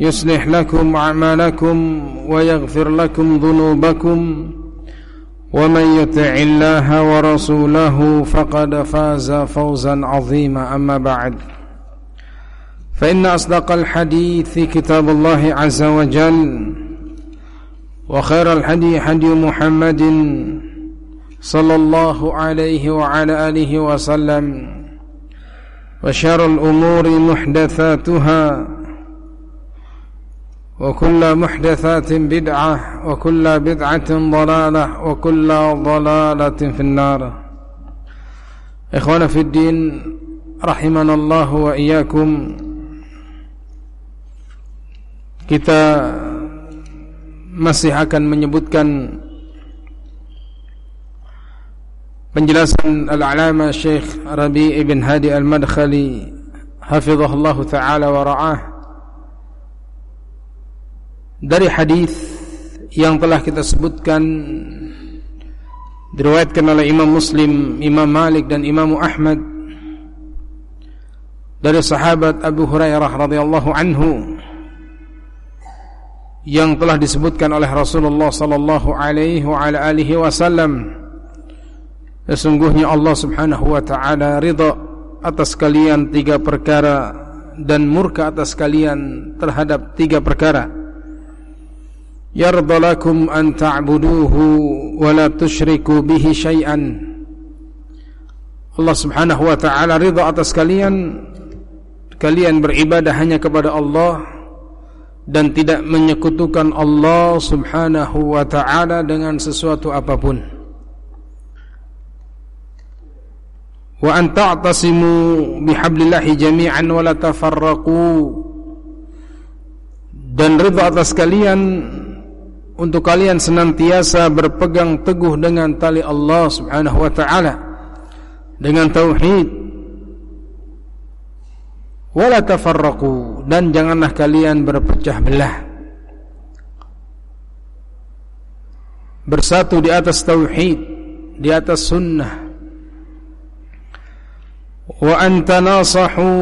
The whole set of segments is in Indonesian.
يصلح لكم أعمالكم ويغفر لكم ذنوبكم ومن يطع الله ورسوله فقد فاز فوزا عظيما. أما بعد فإن أصدق الحديث كتاب الله عز وجل وخير الحديث حديث محمد صلى الله عليه وعلى آله وسلم وشر الأمور محدثاتها وكل محدثات بدعة وكل بدعة ضلالة وكل ضلالة في النار إخوانا في الدين رحمنا الله وإياكم kita masih akan menyebutkan penjelasan al-alama Syekh Rabi ibn Hadi al-Madkhali hafizahullah taala wa ra'ah dari hadis yang telah kita sebutkan diriwayatkan oleh Imam Muslim, Imam Malik dan Imam Ahmad dari sahabat Abu Hurairah radhiyallahu anhu yang telah disebutkan oleh Rasulullah sallallahu alaihi wasallam sesungguhnya Allah Subhanahu wa taala ridha atas kalian tiga perkara dan murka atas kalian terhadap tiga perkara يرضى لكم أن تعبدوه ولا تشركوا به شيئا Allah subhanahu wa ta'ala ridha atas kalian Kalian beribadah hanya kepada Allah Dan tidak menyekutukan Allah subhanahu wa ta'ala Dengan sesuatu apapun Wa an ta'tasimu bihablillahi jami'an Wa la tafarraqu Dan ridha atas kalian untuk kalian senantiasa berpegang teguh dengan tali Allah Subhanahu wa taala. Dengan tauhid. Wala tafarraqu. Dan janganlah kalian berpecah belah. Bersatu di atas tauhid di atas sunnah. Wa antanasahu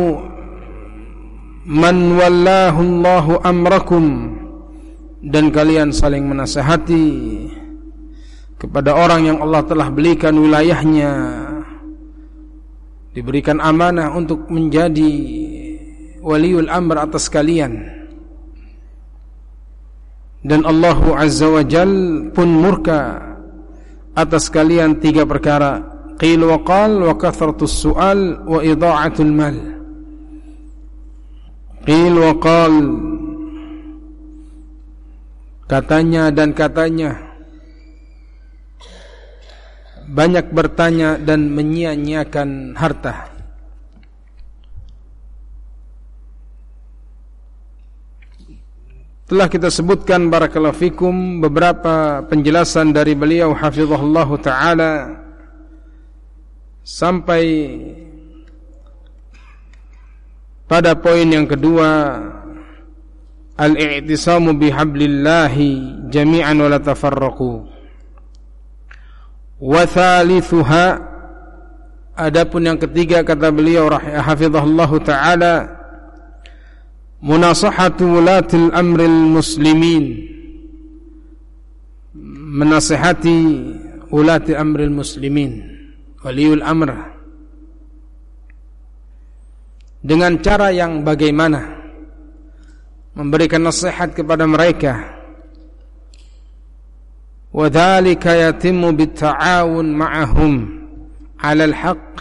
man wallahu Allahu amrakum dan kalian saling menasehati kepada orang yang Allah telah belikan wilayahnya. Diberikan amanah untuk menjadi waliul amr atas kalian. Dan Allah Azza wa Jal pun murka atas kalian tiga perkara. Qil wa qal wa kathratus su'al wa idha'atul mal. Qil wa qal katanya dan katanya. Banyak bertanya dan menyia-nyiakan harta. Telah kita sebutkan barakallahu fikum beberapa penjelasan dari beliau hafizahullah taala sampai pada poin yang kedua al-i'tisamu bihablillahi jami'an wa la tafarraqu. Wa thalithuha adapun yang ketiga kata beliau rahimahullah taala munasahatu wulatil amril muslimin. Menasihati ulati amril muslimin waliul amr. Dengan cara yang bagaimana memberikan nasihat kepada mereka وذلك يتم بالتعاون معهم على الحق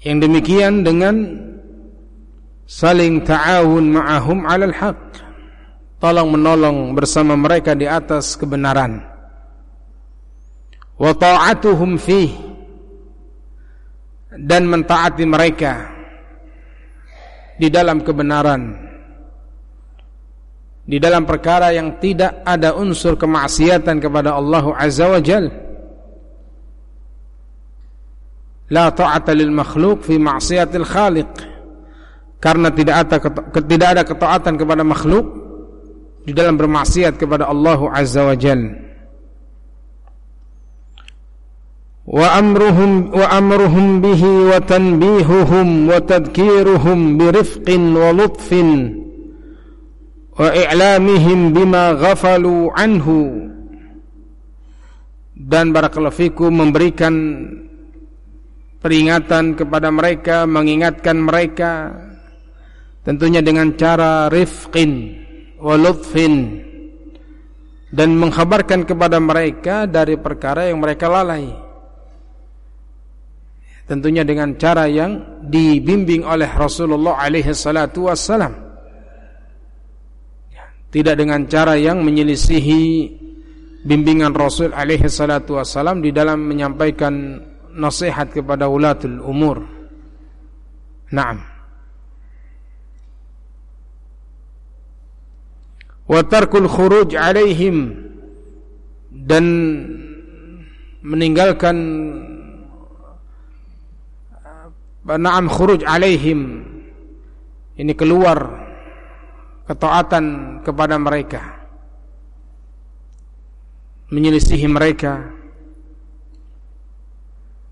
yang demikian dengan saling ta'awun ma'ahum 'alal haq tolong menolong bersama mereka di atas kebenaran wa ta'atuhum fih dan mentaati mereka di dalam kebenaran di dalam perkara yang tidak ada unsur kemaksiatan kepada Allah Azza wa Jal. La ta'ata lil makhluk fi ma'siyatil khaliq. Karena tidak ada tidak ada ketaatan kepada makhluk di dalam bermaksiat kepada Allah Azza wa Jal. Wa amruhum wa amruhum bihi wa tanbihuhum wa tadhkiruhum bi rifqin wa lutfin wa i'lamihim bima ghafalu anhu. Dan barakallahu fikum memberikan peringatan kepada mereka mengingatkan mereka tentunya dengan cara rifqin wa dan mengkhabarkan kepada mereka dari perkara yang mereka lalai. Tentunya dengan cara yang dibimbing oleh Rasulullah alaihi salatu wassalam tidak dengan cara yang menyelisihi bimbingan Rasul alaihi salatu wasalam di dalam menyampaikan nasihat kepada ulatul umur. Naam. Wa tarkul khuruj alaihim dan meninggalkan Naam khuruj alaihim ini keluar ketaatan kepada mereka menyelisihi mereka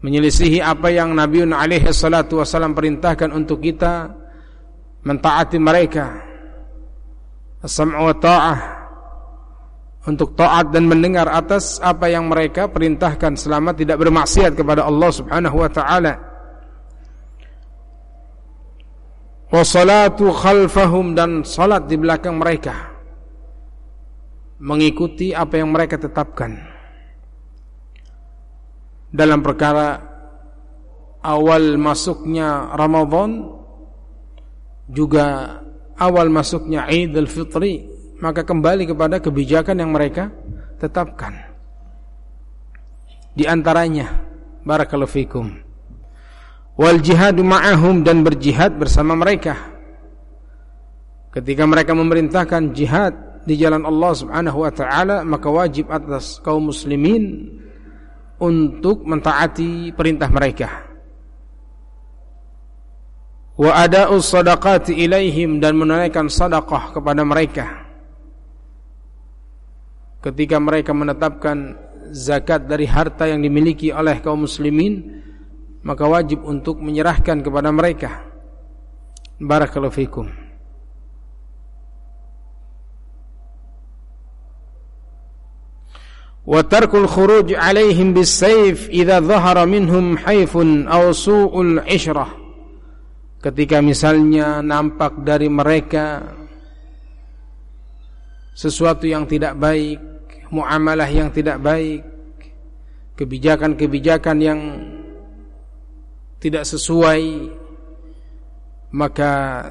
menyelisihi apa yang Nabi alaihi salatu wasallam perintahkan untuk kita mentaati mereka as-sam'u wa ta'ah untuk taat dan mendengar atas apa yang mereka perintahkan selama tidak bermaksiat kepada Allah Subhanahu wa taala Wassalatu khalfahum dan salat di belakang mereka. Mengikuti apa yang mereka tetapkan. Dalam perkara awal masuknya Ramadan juga awal masuknya Idul Fitri maka kembali kepada kebijakan yang mereka tetapkan. Di antaranya barakallahu wal jihadu ma'ahum dan berjihad bersama mereka. Ketika mereka memerintahkan jihad di jalan Allah Subhanahu wa taala maka wajib atas kaum muslimin untuk mentaati perintah mereka. Wa ada'u sadaqati ilaihim dan menunaikan sedekah kepada mereka. Ketika mereka menetapkan zakat dari harta yang dimiliki oleh kaum muslimin maka wajib untuk menyerahkan kepada mereka. Barakallahu fikum. Wa tarkul khuruj alaihim bisayf idza dhahara minhum haifun aw su'ul ishrah. Ketika misalnya nampak dari mereka sesuatu yang tidak baik muamalah yang tidak baik kebijakan-kebijakan yang tidak sesuai maka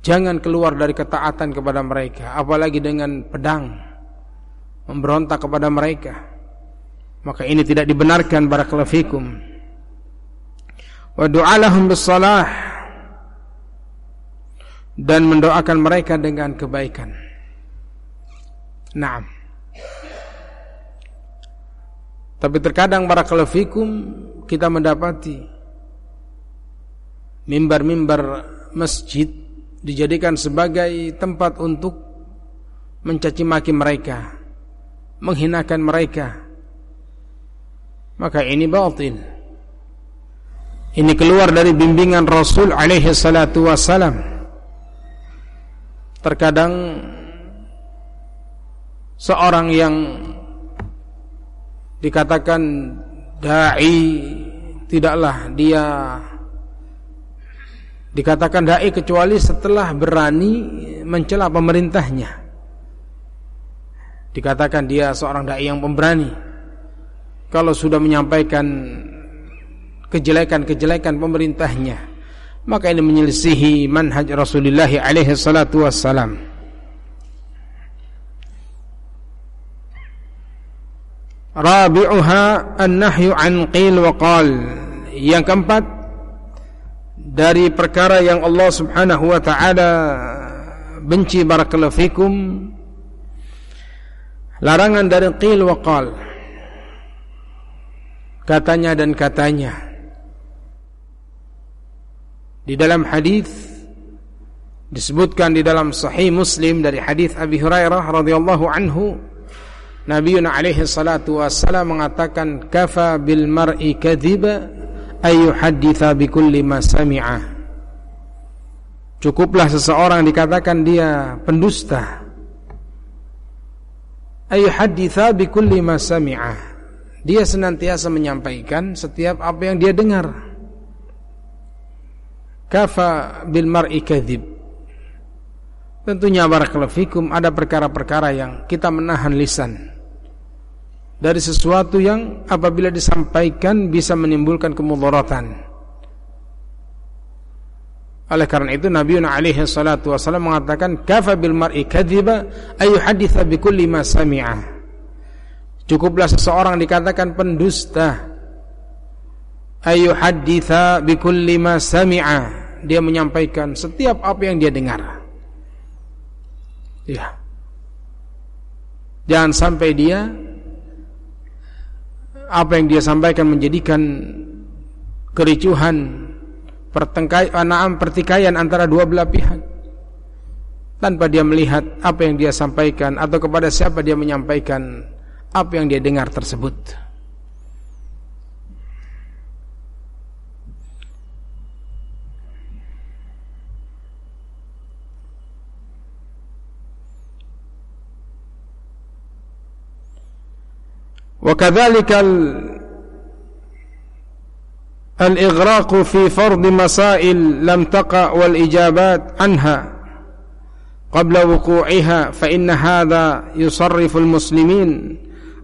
jangan keluar dari ketaatan kepada mereka apalagi dengan pedang memberontak kepada mereka. Maka ini tidak dibenarkan barakallahu fikum. Wa du'alahum bisalah dan mendoakan mereka dengan kebaikan. Naam Tapi terkadang barakallahu fikum kita mendapati mimbar-mimbar masjid dijadikan sebagai tempat untuk mencaci maki mereka, menghinakan mereka. Maka ini batil. Ini keluar dari bimbingan Rasul alaihi salatu wasalam terkadang seorang yang dikatakan dai tidaklah dia dikatakan dai kecuali setelah berani mencela pemerintahnya. Dikatakan dia seorang dai yang pemberani. Kalau sudah menyampaikan kejelekan-kejelekan pemerintahnya, maka ini menyelisihi manhaj Rasulullah alaihi salatu wassalam. Rabi'uha an-nahyu an qil wa qal. Yang keempat dari perkara yang Allah Subhanahu wa taala benci barakallahu fikum larangan dari qil wa qal. Katanya dan katanya. Di dalam hadis disebutkan di dalam sahih Muslim dari hadis Abi Hurairah radhiyallahu anhu Nabi alaihi salatu wassalam mengatakan kafa bil mar'i kadhiba ay yuhadditha bi kulli ma sami'a. Cukuplah seseorang dikatakan dia pendusta. Ay yuhadditha bi kulli ma sami'a. Dia senantiasa menyampaikan setiap apa yang dia dengar. Kafa bil mar'i kadhib. Tentunya barakallahu fikum ada perkara-perkara yang kita menahan lisan dari sesuatu yang apabila disampaikan bisa menimbulkan kemudaratan. Oleh karena itu Nabi alaihi salatu wasallam mengatakan kafa bil mar'i kadhiba ay yuhadditha bi kulli ma sami'a. Cukuplah seseorang dikatakan pendusta ay yuhadditha bi kulli ma sami'a. Dia menyampaikan setiap apa yang dia dengar. Ya. Jangan sampai dia apa yang dia sampaikan menjadikan kericuhan pertengkaran pertikaian antara dua belah pihak tanpa dia melihat apa yang dia sampaikan atau kepada siapa dia menyampaikan apa yang dia dengar tersebut. وكذلك الإغراق في فرض مسائل لم تقع والإجابات عنها قبل وقوعها فإن هذا يصرف المسلمين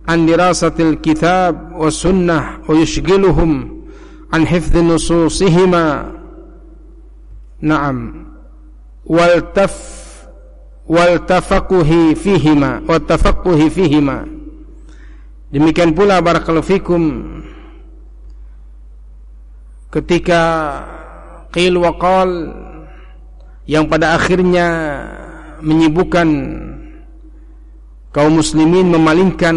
عن دراسة الكتاب والسنة ويشغلهم عن حفظ نصوصهما. نعم. والتف والتفقه فيهما والتفقه فيهما. Demikian pula barakallahu fikum ketika qil wa qal yang pada akhirnya menyibukkan kaum muslimin memalingkan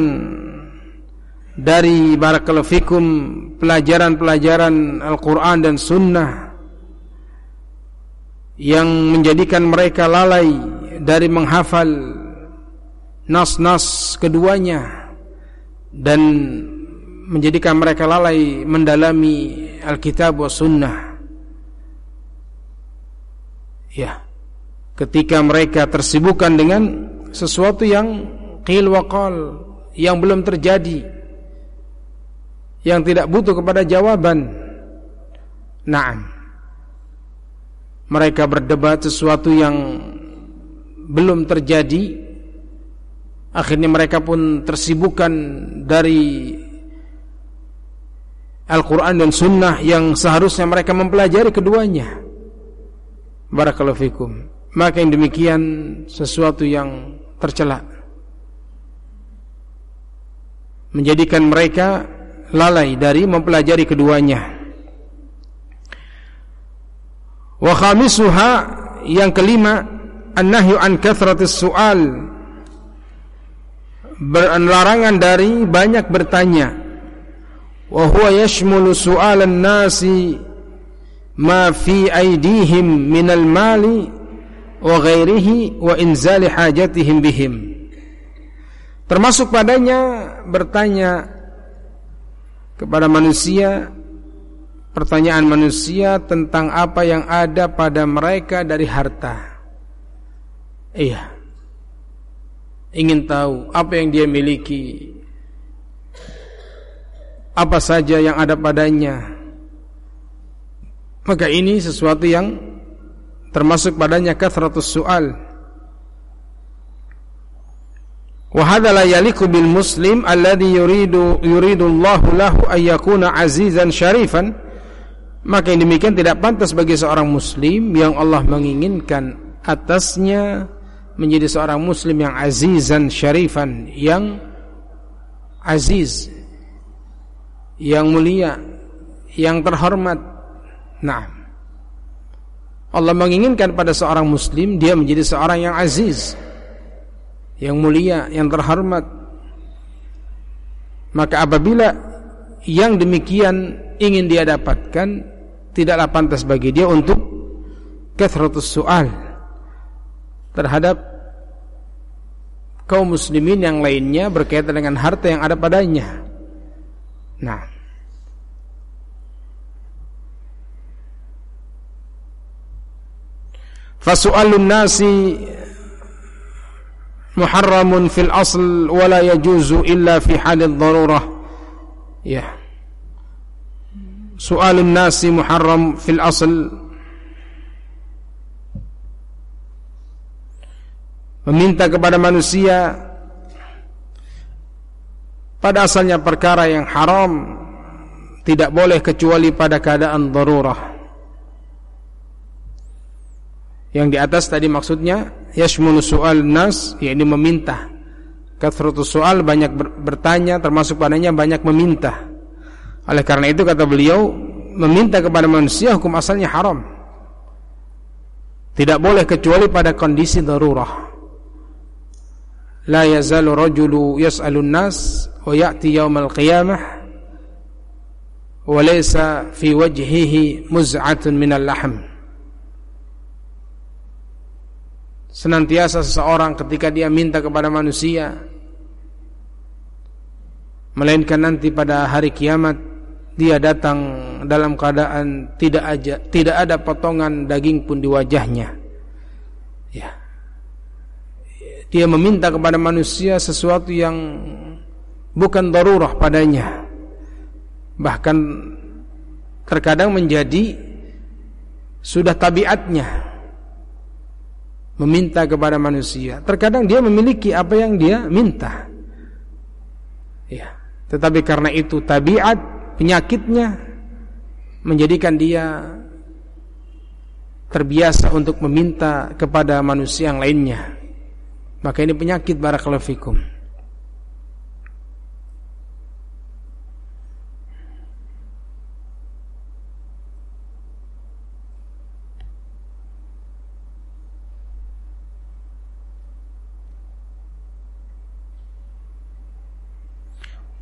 dari barakallahu fikum pelajaran-pelajaran Al-Qur'an dan sunnah yang menjadikan mereka lalai dari menghafal nas-nas keduanya dan menjadikan mereka lalai mendalami Alkitab wa Sunnah. Ya, ketika mereka tersibukkan dengan sesuatu yang qil wa qal yang belum terjadi, yang tidak butuh kepada jawaban. Naam. Mereka berdebat sesuatu yang belum terjadi Akhirnya mereka pun tersibukkan dari Al-Quran dan Sunnah yang seharusnya mereka mempelajari keduanya. Barakallahu fikum. Maka yang demikian sesuatu yang tercela. Menjadikan mereka lalai dari mempelajari keduanya. Wa khamisuha yang kelima an-nahyu an kathratis su'al larangan dari banyak bertanya wa huwa yashmulu su'alan nasi ma fi aidihim minal mali wa ghairihi wa inzali hajatihim bihim termasuk padanya bertanya kepada manusia pertanyaan manusia tentang apa yang ada pada mereka dari harta. Iya ingin tahu apa yang dia miliki, apa saja yang ada padanya. Maka ini sesuatu yang termasuk padanya kathratus su'al. Wahada la yaliku bil muslim alladhi yuridu yuridu lahu ayyakuna azizan syarifan. Maka yang demikian tidak pantas bagi seorang muslim yang Allah menginginkan atasnya menjadi seorang muslim yang azizan syarifan yang aziz yang mulia yang terhormat. Nah Allah menginginkan pada seorang muslim dia menjadi seorang yang aziz yang mulia, yang terhormat. Maka apabila yang demikian ingin dia dapatkan, tidaklah pantas bagi dia untuk kathratus soal terhadap kaum muslimin yang lainnya berkaitan dengan harta yang ada padanya. Nah, Fasu'alun nasi muharramun fil asl wa la yajuzu illa fi halil darurah. Ya. soalun nasi muharram fil asl meminta kepada manusia pada asalnya perkara yang haram tidak boleh kecuali pada keadaan darurah yang di atas tadi maksudnya yashmulu su'al nas yakni meminta. Kathratu soal banyak bertanya termasuk padanya banyak meminta. Oleh karena itu kata beliau meminta kepada manusia hukum asalnya haram. Tidak boleh kecuali pada kondisi darurah. Rajulu yas'alun nas wa ya'ti yaumal qiyamah wa laysa fi wajhihi muz'atun minal lahm. senantiasa seseorang ketika dia minta kepada manusia melainkan nanti pada hari kiamat dia datang dalam keadaan tidak aja tidak ada potongan daging pun di wajahnya ya dia meminta kepada manusia sesuatu yang bukan darurah padanya bahkan terkadang menjadi sudah tabiatnya meminta kepada manusia. Terkadang dia memiliki apa yang dia minta. Ya, tetapi karena itu tabiat penyakitnya menjadikan dia terbiasa untuk meminta kepada manusia yang lainnya. Maka ini penyakit barakallahu fikum.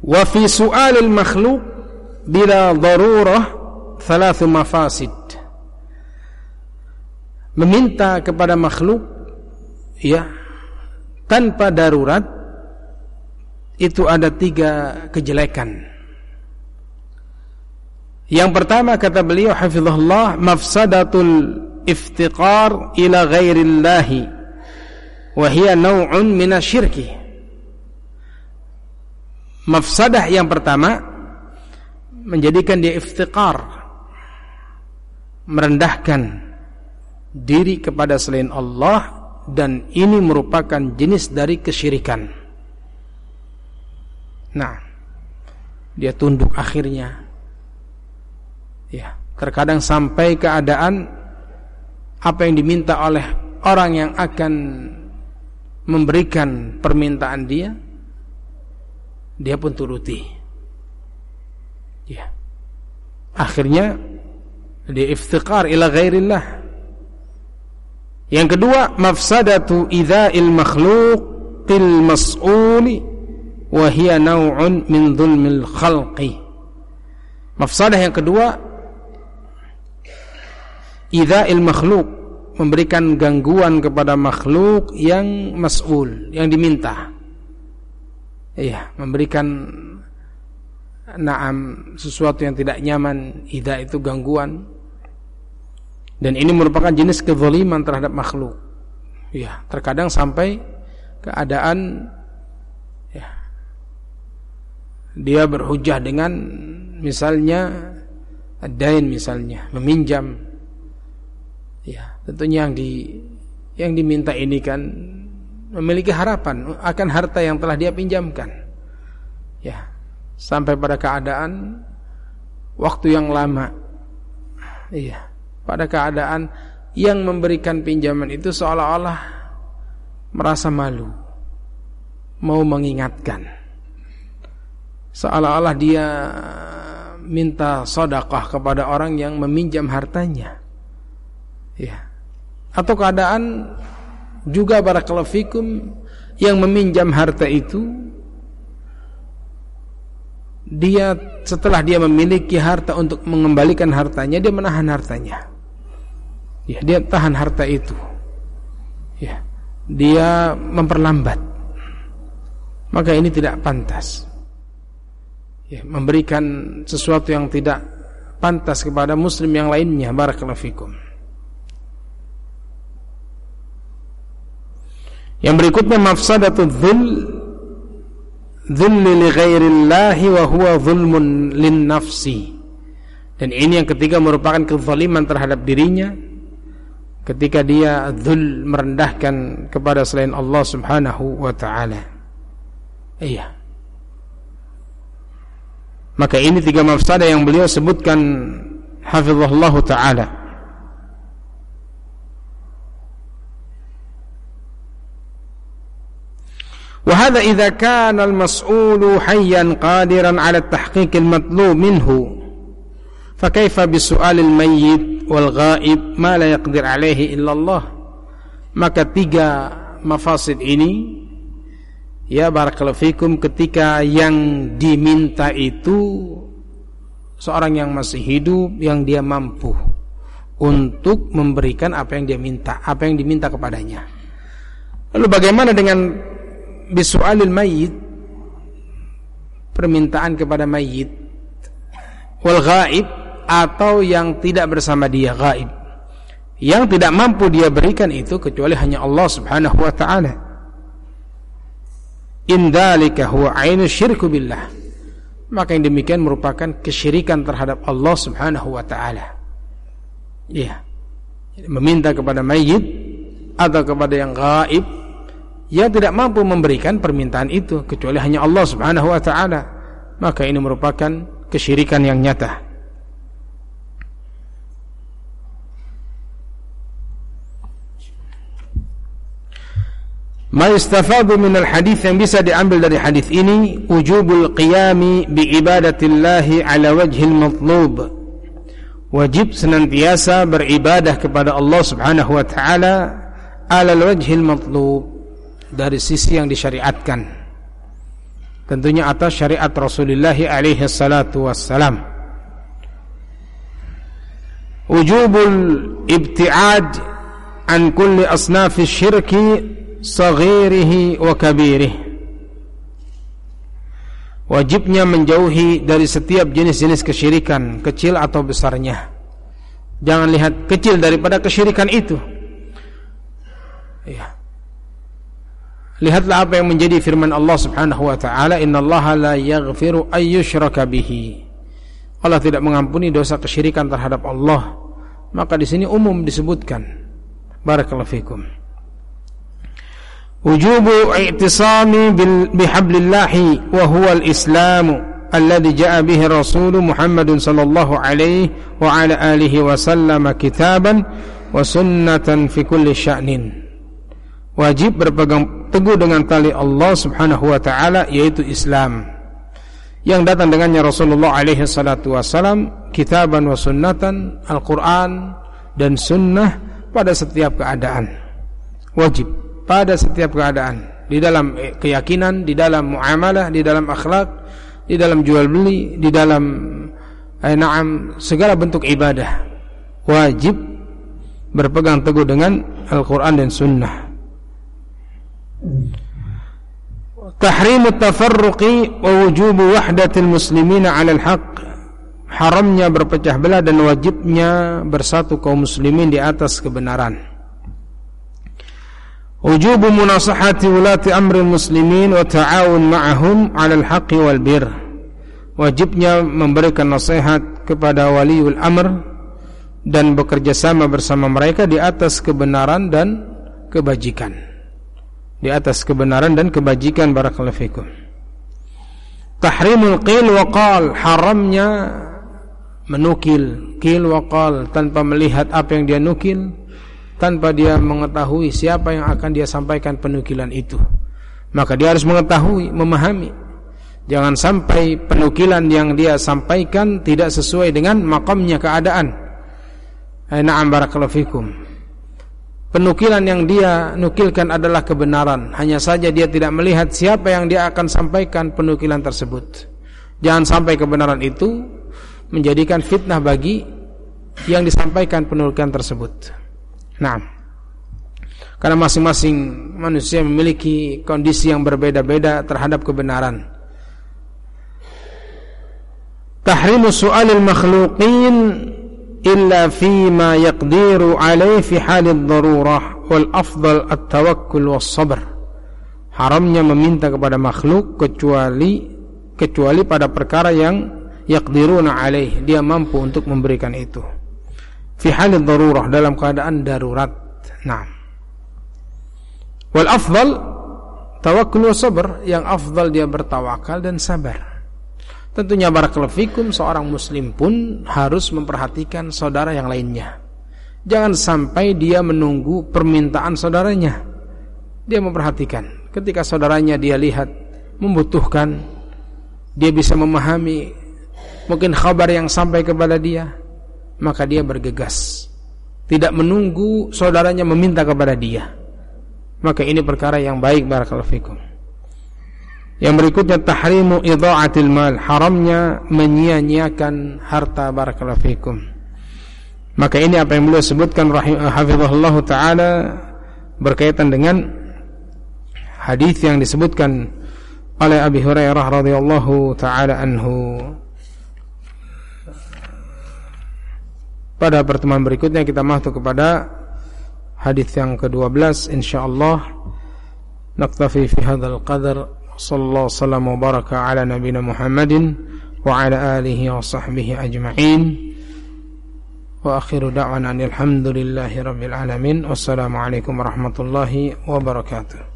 Wa fi su'alil makhluk bila darurah thalathu mafasid. Meminta kepada makhluk ya tanpa darurat itu ada tiga kejelekan. Yang pertama kata beliau hafizahullah mafsadatul iftiqar ila ghairillahi wa hiya naw'un minasyirki Mafsadah yang pertama menjadikan dia iftiqar merendahkan diri kepada selain Allah dan ini merupakan jenis dari kesyirikan. Nah, dia tunduk akhirnya. Ya, terkadang sampai keadaan apa yang diminta oleh orang yang akan memberikan permintaan dia dia pun turuti. Ya. Akhirnya dia iftiqar ila ghairillah. Yang kedua, mafsadatu idza'il makhluqil mas'uli wa hiya naw'un min dhulmil khalqi. Mafsadah yang kedua, idza'il makhluk memberikan gangguan kepada makhluk yang mas'ul, yang diminta. Iya, memberikan naam sesuatu yang tidak nyaman, ida itu gangguan. Dan ini merupakan jenis kezaliman terhadap makhluk. Ya, terkadang sampai keadaan ya dia berhujah dengan misalnya dain misalnya, meminjam. Ya, tentunya yang di yang diminta ini kan memiliki harapan akan harta yang telah dia pinjamkan. Ya, sampai pada keadaan waktu yang lama. Iya pada keadaan yang memberikan pinjaman itu seolah-olah merasa malu mau mengingatkan. Seolah-olah dia minta sodakah kepada orang yang meminjam hartanya. Ya. Atau keadaan juga fikum yang meminjam harta itu dia setelah dia memiliki harta untuk mengembalikan hartanya dia menahan hartanya ya dia tahan harta itu. Ya dia memperlambat. Maka ini tidak pantas. Ya memberikan sesuatu yang tidak pantas kepada muslim yang lainnya. Barakallahu fikum. Yang berikutnya mafsadatul dhul dhulli li ghairillahi wa huwa zulmun lin nafsi. Dan ini yang ketiga merupakan kezaliman terhadap dirinya ketika dia dzul merendahkan kepada selain Allah Subhanahu wa taala. Iya. Maka ini tiga mafsadah yang beliau sebutkan hafizahullah taala. وهذا إذا كان المسؤول حيا قادرا على التحقيق المطلوب منه فكيف بسؤال الميت wal ghaib ma la yaqdir alaihi illallah maka tiga mafasid ini ya barakallahu fikum ketika yang diminta itu seorang yang masih hidup yang dia mampu untuk memberikan apa yang dia minta, apa yang diminta kepadanya. Lalu bagaimana dengan bisualil mayit? Permintaan kepada mayit wal ghaib atau yang tidak bersama dia gaib. Yang tidak mampu dia berikan itu kecuali hanya Allah Subhanahu wa taala. Indalika huwa ainu syirku billah. Maka yang demikian merupakan kesyirikan terhadap Allah Subhanahu wa taala. Iya. Meminta kepada mayit atau kepada yang gaib yang tidak mampu memberikan permintaan itu kecuali hanya Allah Subhanahu wa taala. Maka ini merupakan kesyirikan yang nyata Ma yustafadu min al-hadis yang bisa diambil dari hadis ini wujubul qiyami bi ibadatillahi ala wajhil matlub. Wajib senantiasa beribadah kepada Allah Subhanahu wa taala ala wajhil matlub dari sisi yang disyariatkan. Tentunya atas syariat Rasulullah alaihi salatu wassalam. Wujubul ibtiad an kulli asnafi syirki saghirihi wa wajibnya menjauhi dari setiap jenis-jenis kesyirikan kecil atau besarnya. Jangan lihat kecil daripada kesyirikan itu. Ya lihatlah apa yang menjadi firman Allah Subhanahu wa taala innallaha la yaghfiru ayyushraka bihi. Allah tidak mengampuni dosa kesyirikan terhadap Allah. Maka di sini umum disebutkan. Barakallahu fikum وجوب اعتصام بحبل الله وهو الإسلام الذي جاء به الرسول محمد صلى الله عليه وعلى آله وسلم كتابا وسنة في كل شأن wajib berpegang teguh dengan tali Allah Subhanahu wa taala yaitu Islam yang datang dengannya Rasulullah alaihi salatu wasalam kitaban wa sunnatan Al-Qur'an dan sunnah pada setiap keadaan wajib pada setiap keadaan. Di dalam keyakinan, di dalam muamalah, di dalam akhlak, di dalam jual beli, di dalam eh, naam segala bentuk ibadah wajib berpegang teguh dengan Al-Qur'an dan Sunnah. tahrim tafarruqi wa wujub wahdatil muslimina 'ala al-haq haramnya berpecah belah dan wajibnya bersatu kaum muslimin di atas kebenaran wujub munasahati ulati amri muslimin wa ta'awun ma'ahum 'ala al-haqqi wal bir. Wajibnya memberikan nasihat kepada waliul amr dan bekerja sama bersama mereka di atas kebenaran dan kebajikan. Di atas kebenaran dan kebajikan barakallahu fikum. Tahrimul qil wa qal haramnya menukil. Qil wa qal tanpa melihat apa yang dia nukil tanpa dia mengetahui siapa yang akan dia sampaikan penukilan itu maka dia harus mengetahui memahami jangan sampai penukilan yang dia sampaikan tidak sesuai dengan makamnya keadaan na'am barakallahu fikum penukilan yang dia nukilkan adalah kebenaran. Hanya saja dia tidak melihat siapa yang dia akan sampaikan penukilan tersebut. Jangan sampai kebenaran itu menjadikan fitnah bagi yang disampaikan penukilan tersebut. Nah, karena masing-masing manusia memiliki kondisi yang berbeda-beda terhadap kebenaran. Tahrimu su'alil makhluqin illa fima yaqdiru alaih fi halid darurah wal afdal at-tawakkul was sabr. Haramnya meminta kepada makhluk kecuali kecuali pada perkara yang yaqdiruna alaih dia mampu untuk memberikan itu fi halid darurah dalam keadaan darurat. Nah wal afdal tawakkul was sabr yang afdal dia bertawakal dan sabar. Tentunya barakallahu fikum seorang muslim pun harus memperhatikan saudara yang lainnya. Jangan sampai dia menunggu permintaan saudaranya. Dia memperhatikan. Ketika saudaranya dia lihat membutuhkan, dia bisa memahami mungkin kabar yang sampai kepada dia, maka dia bergegas. Tidak menunggu saudaranya meminta kepada dia. Maka ini perkara yang baik barakallahu fikum. Yang berikutnya tahrimu idha'atil mal, haramnya menyia-nyiakan harta barakallahu fikum. Maka ini apa yang beliau sebutkan hafizahullah taala berkaitan dengan hadis yang disebutkan oleh Abi Hurairah radhiyallahu taala anhu. Pada pertemuan berikutnya kita masuk kepada hadis yang ke-12 insyaallah naktafi fi hadzal qadar صلى الله وسلم وبارك على نبينا محمد وعلى آله وصحبه أجمعين وآخر دعوانا أن الحمد لله رب العالمين والسلام عليكم ورحمة الله وبركاته